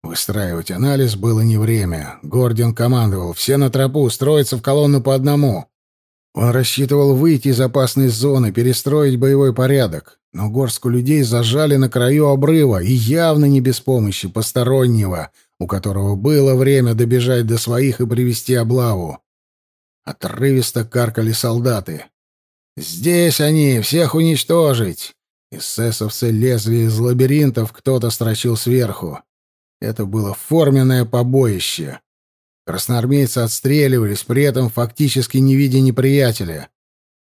Выстраивать анализ было не время. Гордон командовал. Все на тропу, строиться в колонну по одному. Он рассчитывал выйти из опасной зоны, перестроить боевой порядок. Но горстку людей зажали на краю обрыва, и явно не без помощи постороннего, у которого было время добежать до своих и привести облаву. Отрывисто каркали солдаты. «Здесь они! Всех уничтожить!» Эсэсовцы лезли из лабиринтов, кто-то строчил сверху. Это было форменное побоище. Красноармейцы отстреливались, при этом фактически не видя неприятеля.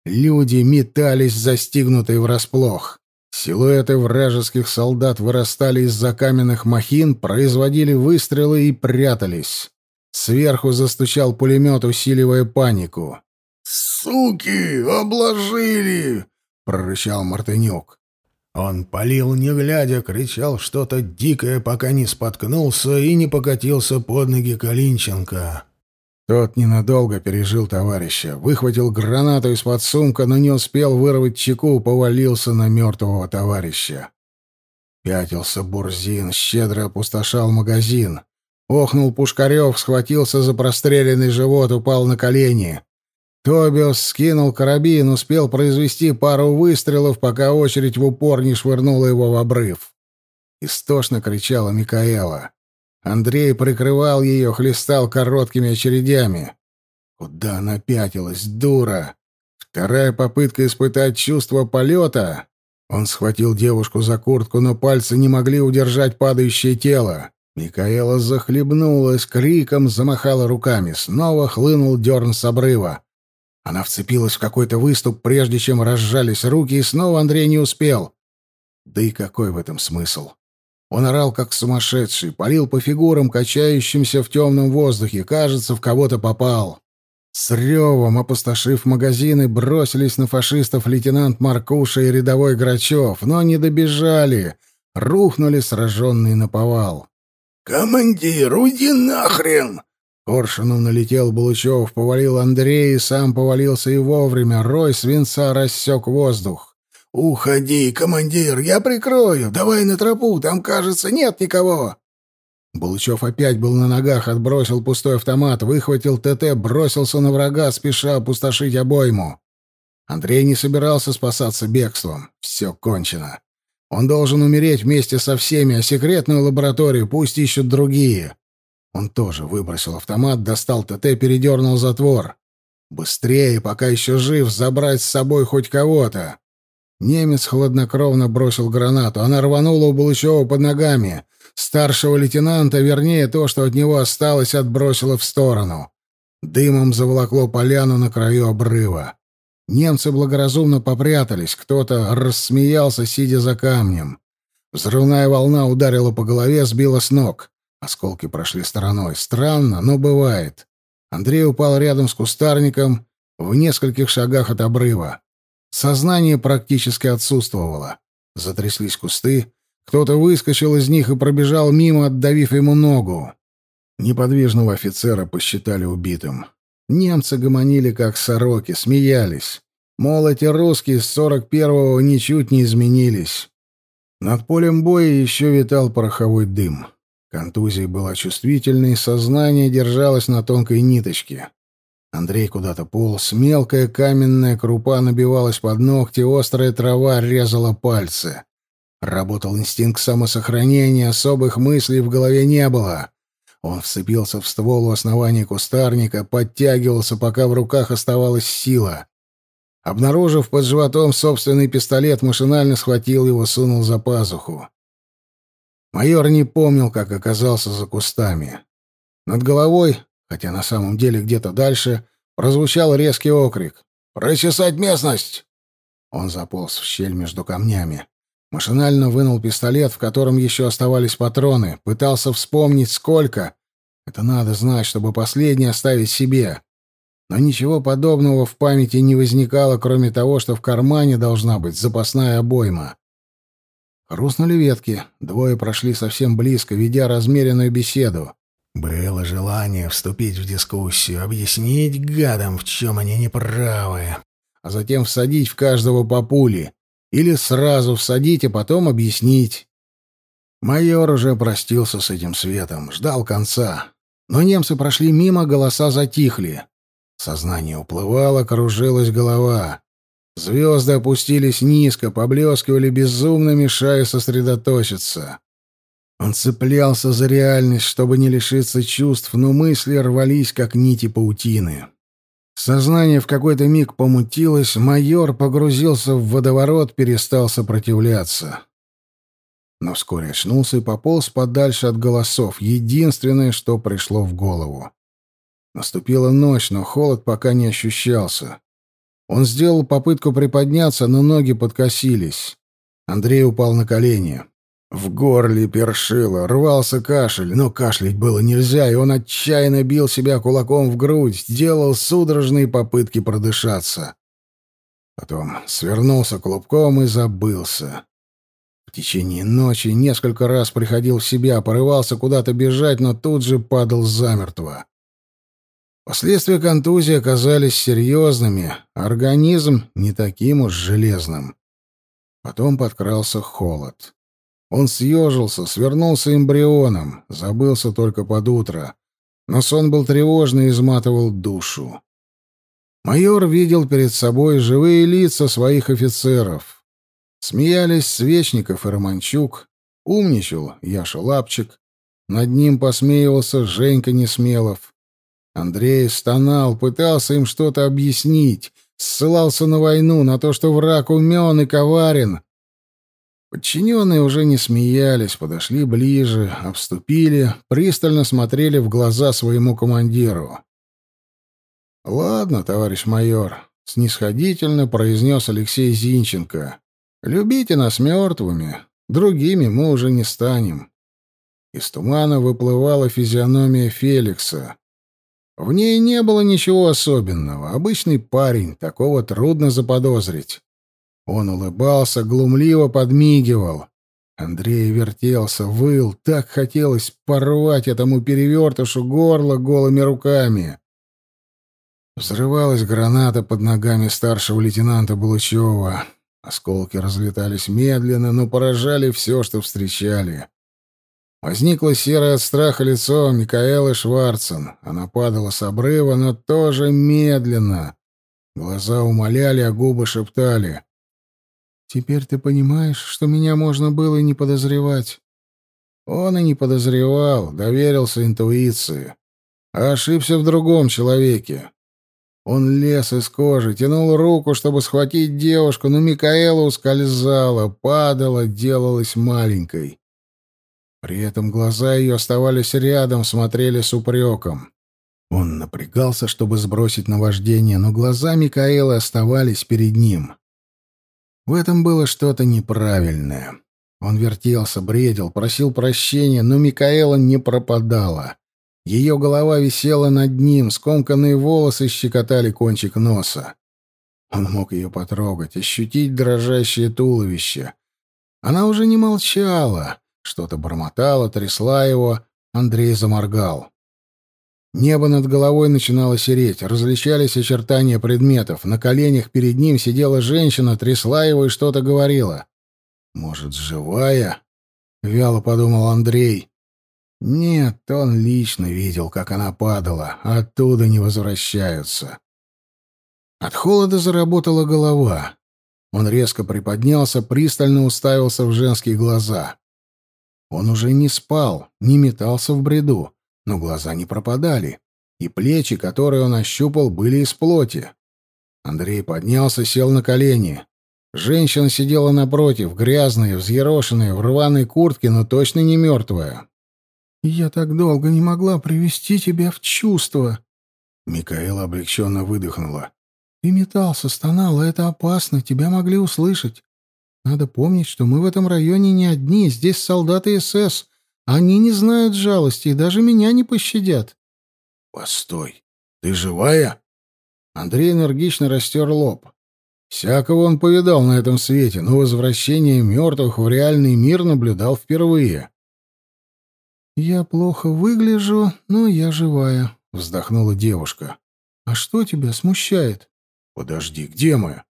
Люди метались, застигнутые врасплох. Силуэты вражеских солдат вырастали из-за каменных махин, производили выстрелы и прятались. Сверху застучал пулемет, усиливая панику. «Суки! Обложили!» — прорычал Мартынюк. Он палил, не глядя, кричал что-то дикое, пока не споткнулся и не покатился под ноги Калинченко. Тот ненадолго пережил товарища, выхватил гранату из-под сумка, но не успел вырвать чеку, повалился на мертвого товарища. Пятился Бурзин, щедро опустошал магазин. Охнул Пушкарев, схватился за простреленный живот, упал на колени. Тобиос скинул карабин, успел произвести пару выстрелов, пока очередь в упор не швырнула его в обрыв. Истошно кричала Микаэла. Андрей прикрывал ее, хлестал короткими очередями. Куда она пятилась, дура? Вторая попытка испытать чувство полета. Он схватил девушку за куртку, но пальцы не могли удержать падающее тело. Микаэла захлебнулась, криком замахала руками. Снова хлынул дерн с обрыва. Она вцепилась в какой-то выступ, прежде чем разжались руки, и снова Андрей не успел. Да и какой в этом смысл? Он орал, как сумасшедший, палил по фигурам, качающимся в темном воздухе. Кажется, в кого-то попал. С ревом, опустошив магазины, бросились на фашистов лейтенант Маркуша и рядовой Грачев, но не добежали, рухнули сраженные на повал. «Командир, уйди нахрен!» Коршунов налетел Булычев, повалил Андрея и сам повалился и вовремя. Рой свинца рассек воздух. «Уходи, командир, я прикрою. Давай на тропу, там, кажется, нет никого». Булычев опять был на ногах, отбросил пустой автомат, выхватил ТТ, бросился на врага, спеша опустошить обойму. Андрей не собирался спасаться бегством. Все кончено. Он должен умереть вместе со всеми, а секретную лабораторию пусть ищут другие. Он тоже выбросил автомат, достал ТТ, передернул затвор. Быстрее, пока еще жив, забрать с собой хоть кого-то. Немец хладнокровно бросил гранату. Она рванула у Булычева под ногами. Старшего лейтенанта, вернее, то, что от него осталось, отбросило в сторону. Дымом заволокло поляну на краю обрыва. Немцы благоразумно попрятались, кто-то рассмеялся, сидя за камнем. Взрывная волна ударила по голове, сбила с ног. Осколки прошли стороной. Странно, но бывает. Андрей упал рядом с кустарником в нескольких шагах от обрыва. Сознание практически отсутствовало. Затряслись кусты. Кто-то выскочил из них и пробежал мимо, отдавив ему ногу. Неподвижного офицера посчитали убитым. Немцы гомонили, как сороки, смеялись. Мол, эти русские с сорок первого ничуть не изменились. Над полем боя еще витал пороховой дым. Контузия была чувствительной, сознание держалось на тонкой ниточке. Андрей куда-то полз, мелкая каменная крупа набивалась под ногти, острая трава резала пальцы. Работал инстинкт самосохранения, особых мыслей в голове не было. Он вцепился в ствол у основания кустарника, подтягивался, пока в руках оставалась сила. Обнаружив под животом собственный пистолет, машинально схватил его, сунул за пазуху. Майор не помнил, как оказался за кустами. Над головой, хотя на самом деле где-то дальше, прозвучал резкий окрик. «Прочесать местность!» Он заполз в щель между камнями. Машинально вынул пистолет, в котором еще оставались патроны, пытался вспомнить, сколько. Это надо знать, чтобы последний оставить себе. Но ничего подобного в памяти не возникало, кроме того, что в кармане должна быть запасная обойма. Хрустнули ветки. Двое прошли совсем близко, ведя размеренную беседу. Было желание вступить в дискуссию, объяснить гадам, в чем они неправы, а затем всадить в каждого по пуле. Или сразу всадить, а потом объяснить. Майор уже простился с этим светом, ждал конца. Но немцы прошли мимо, голоса затихли. Сознание уплывало, кружилась голова. Звезды опустились низко, поблескивали безумно, мешая сосредоточиться. Он цеплялся за реальность, чтобы не лишиться чувств, но мысли рвались, как нити паутины. Сознание в какой-то миг помутилось, майор погрузился в водоворот, перестал сопротивляться. Но вскоре очнулся и пополз подальше от голосов, единственное, что пришло в голову. Наступила ночь, но холод пока не ощущался. Он сделал попытку приподняться, но ноги подкосились. Андрей упал на колени. В горле першило, рвался кашель, но кашлять было нельзя, и он отчаянно бил себя кулаком в грудь, делал судорожные попытки продышаться. Потом свернулся клубком и забылся. В течение ночи несколько раз приходил в себя, порывался куда-то бежать, но тут же падал замертво. Последствия контузии оказались серьезными, организм не таким уж железным. Потом подкрался холод. Он съежился, свернулся эмбрионом, забылся только под утро. Но сон был тревожный и изматывал душу. Майор видел перед собой живые лица своих офицеров. Смеялись Свечников и Романчук, умничал Яша Лапчик, над ним посмеивался Женька Несмелов. Андрей стонал, пытался им что-то объяснить, ссылался на войну, на то, что враг умен и коварен. Подчиненные уже не смеялись, подошли ближе, обступили, пристально смотрели в глаза своему командиру. «Ладно, товарищ майор», — снисходительно произнес Алексей Зинченко. «Любите нас мертвыми, другими мы уже не станем». Из тумана выплывала физиономия Феликса. В ней не было ничего особенного. Обычный парень, такого трудно заподозрить. Он улыбался, глумливо подмигивал. Андрей вертелся, выл, так хотелось порвать этому перевертышу горло голыми руками. Взрывалась граната под ногами старшего лейтенанта Булычева. Осколки разлетались медленно, но поражали все, что встречали. Возникло серое от страха лицо Микаэлы Шварцен. Она падала с обрыва, но тоже медленно. Глаза умоляли, а губы шептали. «Теперь ты понимаешь, что меня можно было и не подозревать». Он и не подозревал, доверился интуиции. А ошибся в другом человеке. Он лез из кожи, тянул руку, чтобы схватить девушку, но Микаэла ускользала, падала, делалась маленькой. При этом глаза ее оставались рядом, смотрели с упреком. Он напрягался, чтобы сбросить наваждение, но глаза Микаэлы оставались перед ним. В этом было что-то неправильное. Он вертелся, бредил, просил прощения, но Микаэла не пропадала. Ее голова висела над ним, скомканные волосы щекотали кончик носа. Он мог ее потрогать, ощутить дрожащее туловище. Она уже не молчала. Что-то бормотало, трясла его. Андрей заморгал. Небо над головой начинало сереть, различались очертания предметов. На коленях перед ним сидела женщина, трясла его и что-то говорила. «Может, живая?» — вяло подумал Андрей. «Нет, он лично видел, как она падала, оттуда не возвращаются». От холода заработала голова. Он резко приподнялся, пристально уставился в женские глаза. Он уже не спал, не метался в бреду, но глаза не пропадали, и плечи, которые он ощупал, были из плоти. Андрей поднялся, сел на колени. Женщина сидела напротив, грязная, взъерошенная, в рваной куртке, но точно не мертвая. «Я так долго не могла привести тебя в чувство!» Микаэла облегченно выдохнула. «Ты метался, стонал, это опасно, тебя могли услышать. Надо помнить, что мы в этом районе не одни, здесь солдаты СС. Они не знают жалости и даже меня не пощадят. Постой, ты живая? Андрей энергично растер лоб. Всякого он повидал на этом свете, но возвращение мертвых в реальный мир наблюдал впервые. «Я плохо выгляжу, но я живая», — вздохнула девушка. «А что тебя смущает?» «Подожди, где мы?»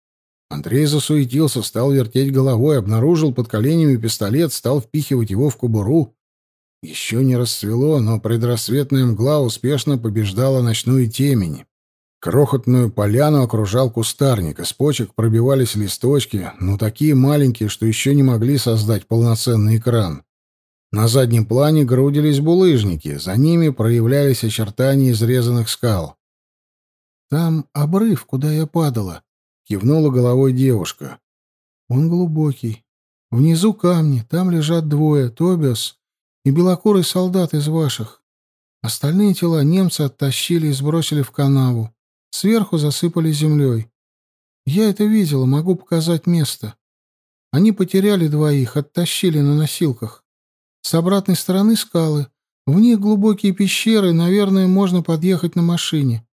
Андрей засуетился, стал вертеть головой, обнаружил под коленями пистолет, стал впихивать его в кобуру. Еще не расцвело, но предрассветная мгла успешно побеждала ночную темень. Крохотную поляну окружал кустарник, из почек пробивались листочки, но такие маленькие, что еще не могли создать полноценный экран. На заднем плане грудились булыжники, за ними проявлялись очертания изрезанных скал. «Там обрыв, куда я падала», — кивнула головой девушка. «Он глубокий. Внизу камни, там лежат двое, Тобиас и белокурый солдат из ваших. Остальные тела немцы оттащили и сбросили в канаву. Сверху засыпали землей. Я это видела, могу показать место. Они потеряли двоих, оттащили на носилках. С обратной стороны скалы. В них глубокие пещеры, наверное, можно подъехать на машине.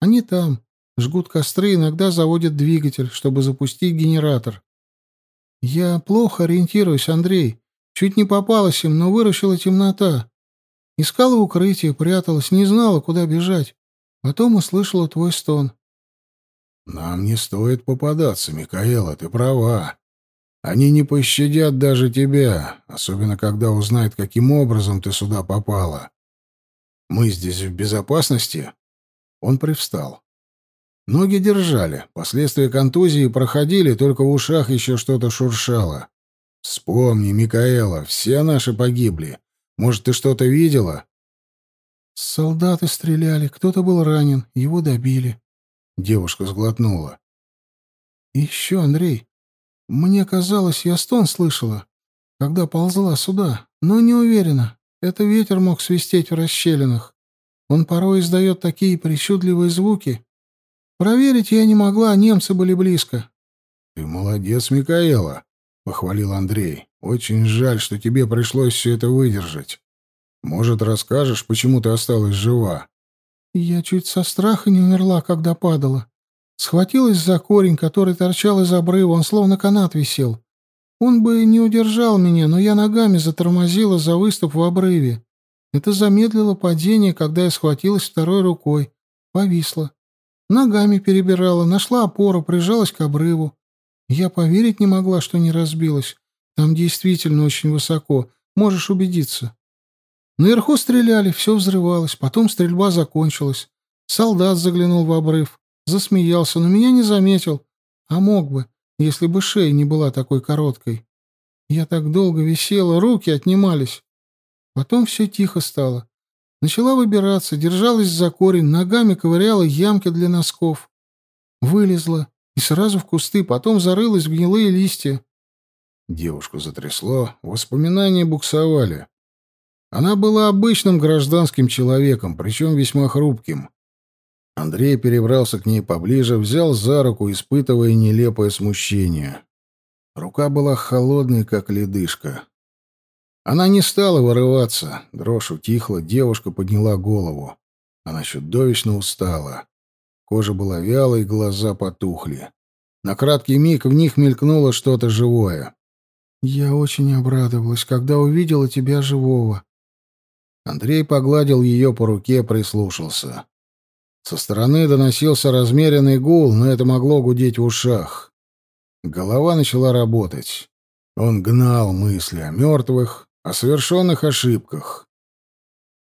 Они там. Жгут костры, иногда заводят двигатель, чтобы запустить генератор. Я плохо ориентируюсь, Андрей. Чуть не попалась им, но выручила темнота. Искала укрытие, пряталась, не знала, куда бежать. Потом услышала твой стон. «Нам не стоит попадаться, Микаэла, ты права. Они не пощадят даже тебя, особенно когда узнают, каким образом ты сюда попала. Мы здесь в безопасности?» Он привстал. Ноги держали, последствия контузии проходили, только в ушах еще что-то шуршало. «Вспомни, Микаэла, все наши погибли. Может, ты что-то видела?» Солдаты стреляли, кто-то был ранен, его добили. Девушка сглотнула. еще, Андрей, мне казалось, я стон слышала, когда ползла сюда, но не уверена. Это ветер мог свистеть в расщелинах. Он порой издает такие причудливые звуки. Проверить я не могла, немцы были близко. — Ты молодец, Микаэла, — похвалил Андрей. — Очень жаль, что тебе пришлось все это выдержать. Может, расскажешь, почему ты осталась жива? Я чуть со страха не умерла, когда падала. Схватилась за корень, который торчал из обрыва, он словно канат висел. Он бы не удержал меня, но я ногами затормозила за выступ в обрыве. Это замедлило падение, когда я схватилась второй рукой. Повисла. Ногами перебирала, нашла опору, прижалась к обрыву. Я поверить не могла, что не разбилась. Там действительно очень высоко. Можешь убедиться. Наверху стреляли, все взрывалось, потом стрельба закончилась. Солдат заглянул в обрыв, засмеялся, но меня не заметил. А мог бы, если бы шея не была такой короткой. Я так долго висела, руки отнимались. Потом все тихо стало. Начала выбираться, держалась за корень, ногами ковыряла ямки для носков. Вылезла и сразу в кусты, потом зарылась в гнилые листья. Девушку затрясло, воспоминания буксовали. Она была обычным гражданским человеком, причем весьма хрупким. Андрей перебрался к ней поближе, взял за руку, испытывая нелепое смущение. Рука была холодной, как ледышка. Она не стала вырываться. Дрожь утихла, девушка подняла голову. Она чудовищно устала. Кожа была вялой, глаза потухли. На краткий миг в них мелькнуло что-то живое. «Я очень обрадовалась, когда увидела тебя живого», Андрей погладил ее по руке, прислушался. Со стороны доносился размеренный гул, но это могло гудеть в ушах. Голова начала работать. Он гнал мысли о мертвых, о совершенных ошибках.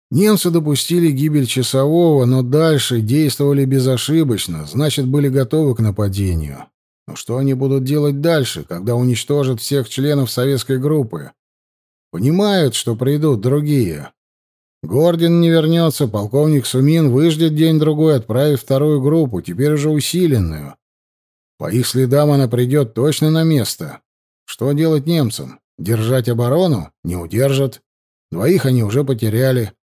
Немцы допустили гибель часового, но дальше действовали безошибочно, значит, были готовы к нападению. Но что они будут делать дальше, когда уничтожат всех членов советской группы? Понимают, что придут другие. Гордин не вернется, полковник Сумин выждет день-другой, отправив вторую группу, теперь уже усиленную. По их следам она придет точно на место. Что делать немцам? Держать оборону? Не удержат. Двоих они уже потеряли.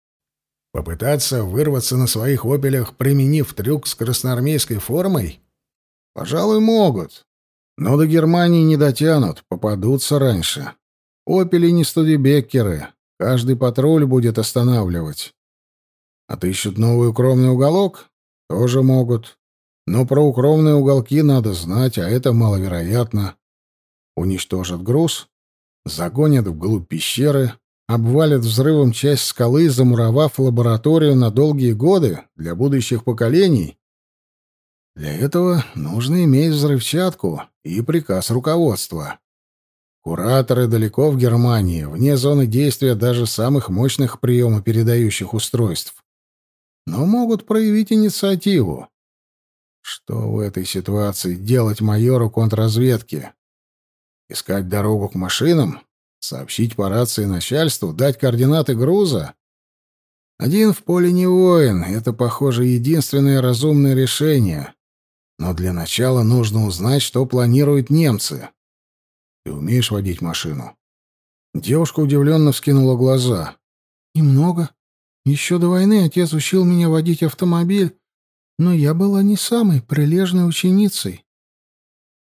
Попытаться вырваться на своих «Опелях», применив трюк с красноармейской формой? Пожалуй, могут. Но до Германии не дотянут, попадутся раньше. «Опели» не студибеккеры, Каждый патруль будет останавливать. Отыщут новый укромный уголок? Тоже могут. Но про укромные уголки надо знать, а это маловероятно. Уничтожат груз, загонят вглубь пещеры, обвалят взрывом часть скалы, замуровав лабораторию на долгие годы для будущих поколений. Для этого нужно иметь взрывчатку и приказ руководства. Кураторы далеко в Германии, вне зоны действия даже самых мощных приемопередающих устройств. Но могут проявить инициативу. Что в этой ситуации делать майору контрразведки? Искать дорогу к машинам? Сообщить по рации начальству? Дать координаты груза? Один в поле не воин. Это, похоже, единственное разумное решение. Но для начала нужно узнать, что планируют немцы. Ты умеешь водить машину?» Девушка удивленно вскинула глаза. «Немного. Еще до войны отец учил меня водить автомобиль, но я была не самой прилежной ученицей».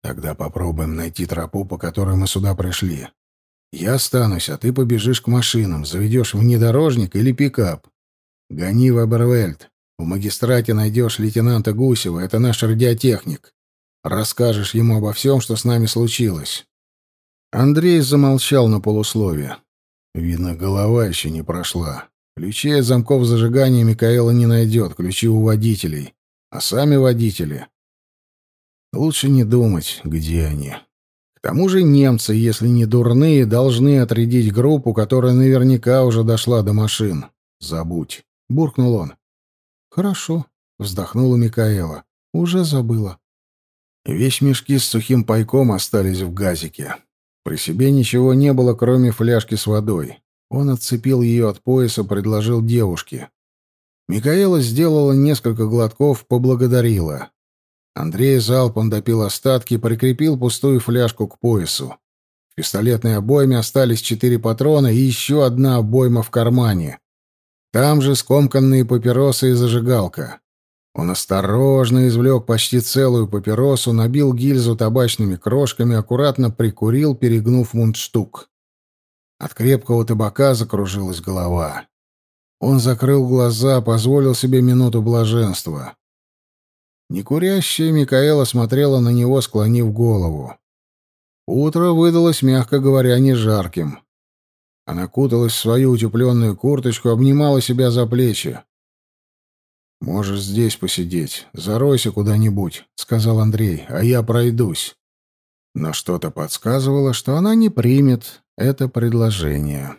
«Тогда попробуем найти тропу, по которой мы сюда пришли. Я останусь, а ты побежишь к машинам, заведешь внедорожник или пикап. Гони в Абервельд. В магистрате найдешь лейтенанта Гусева, это наш радиотехник. Расскажешь ему обо всем, что с нами случилось. Андрей замолчал на полусловие. Видно, голова еще не прошла. Ключей от замков зажигания Микаэла не найдет, ключи у водителей. А сами водители... Лучше не думать, где они. К тому же немцы, если не дурные, должны отрядить группу, которая наверняка уже дошла до машин. Забудь. Буркнул он. Хорошо, вздохнула Микаэла. Уже забыла. Весь мешки с сухим пайком остались в газике. При себе ничего не было, кроме фляжки с водой. Он отцепил ее от пояса, предложил девушке. Микаэла сделала несколько глотков, поблагодарила. Андрей залпом допил остатки и прикрепил пустую фляжку к поясу. В пистолетной обойме остались четыре патрона и еще одна обойма в кармане. Там же скомканные папиросы и зажигалка. Он осторожно извлек почти целую папиросу, набил гильзу табачными крошками, аккуратно прикурил, перегнув мундштук. От крепкого табака закружилась голова. Он закрыл глаза, позволил себе минуту блаженства. Некурящая Микаэла смотрела на него, склонив голову. Утро выдалось, мягко говоря, не жарким. Она куталась в свою утепленную курточку, обнимала себя за плечи. «Можешь здесь посидеть. Заройся куда-нибудь», — сказал Андрей, — «а я пройдусь». Но что-то подсказывало, что она не примет это предложение.